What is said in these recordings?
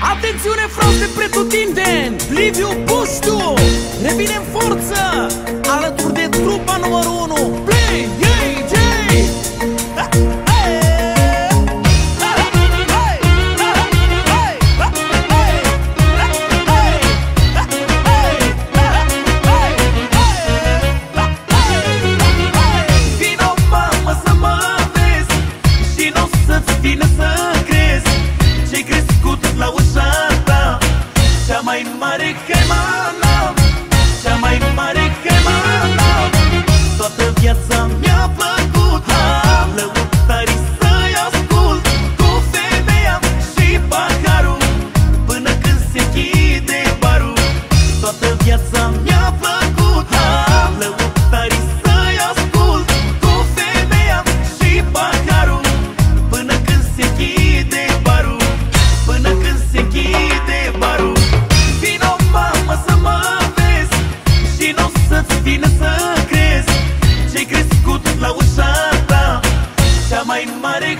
Atențiune frate pretutindeni! Liviu Puștu Revine în forță! Alături de trupa numărul 1 Play, mai mare chemană mare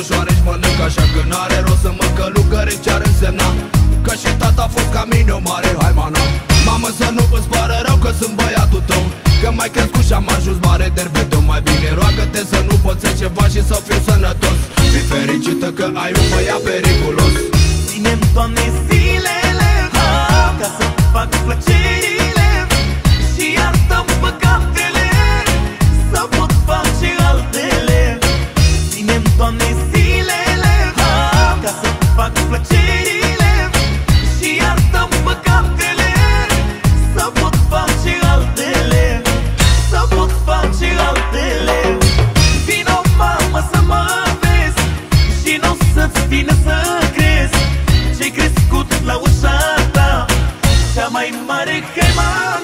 pisică, tot șoare-și mănâncă Așa că n-are rost să mă călugări ce ar însemna Că și tata a fost ca mine o mare haimana. Mamă să nu îți pară rău că sunt băiatul tău Că mai crescut și am ajuns mare dervedeu Mai bine roagă-te să mai mare chemană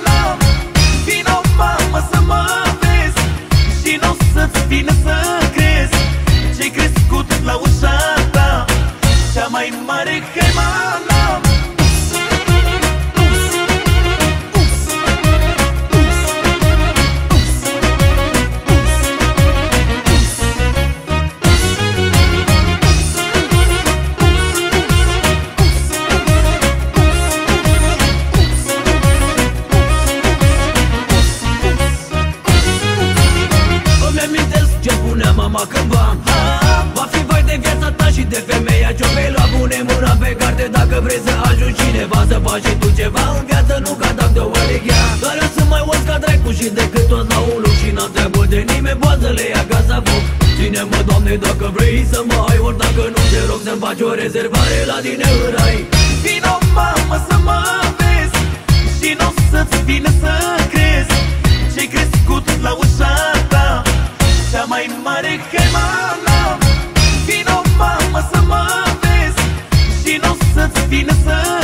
mama cândva Va fi vai de viața ta și de femeia Ce-o vei lua bune mâna pe carte. Dacă vrei să ajungi cineva Să faci și tu ceva în viață Nu ca dacă de o alighea Dar eu sunt mai os ca dracu și decât toți la ulu Și n-am treabă de nimeni Poate să le ia ca să foc. Ține-mă, Doamne, dacă vrei să mă ai Ori dacă nu te rog să-mi faci o rezervare La tine în rai. Vino, mamă, să mă vezi Și n-o să-ți vină să crezi. Ce-ai crescut la ușa ta Cea mai mare chemană Vino, mamă, să mă vezi Și n-o să-ți vină să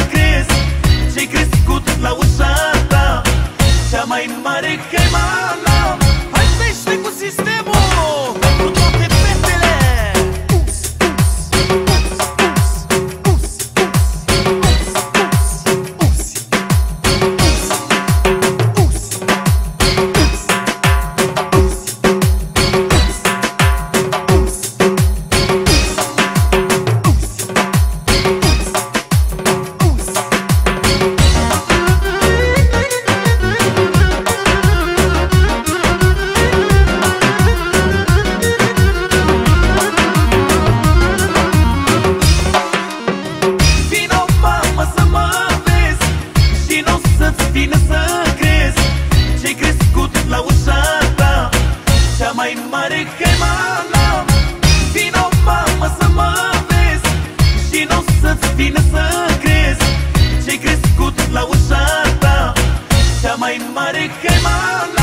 mar quemada.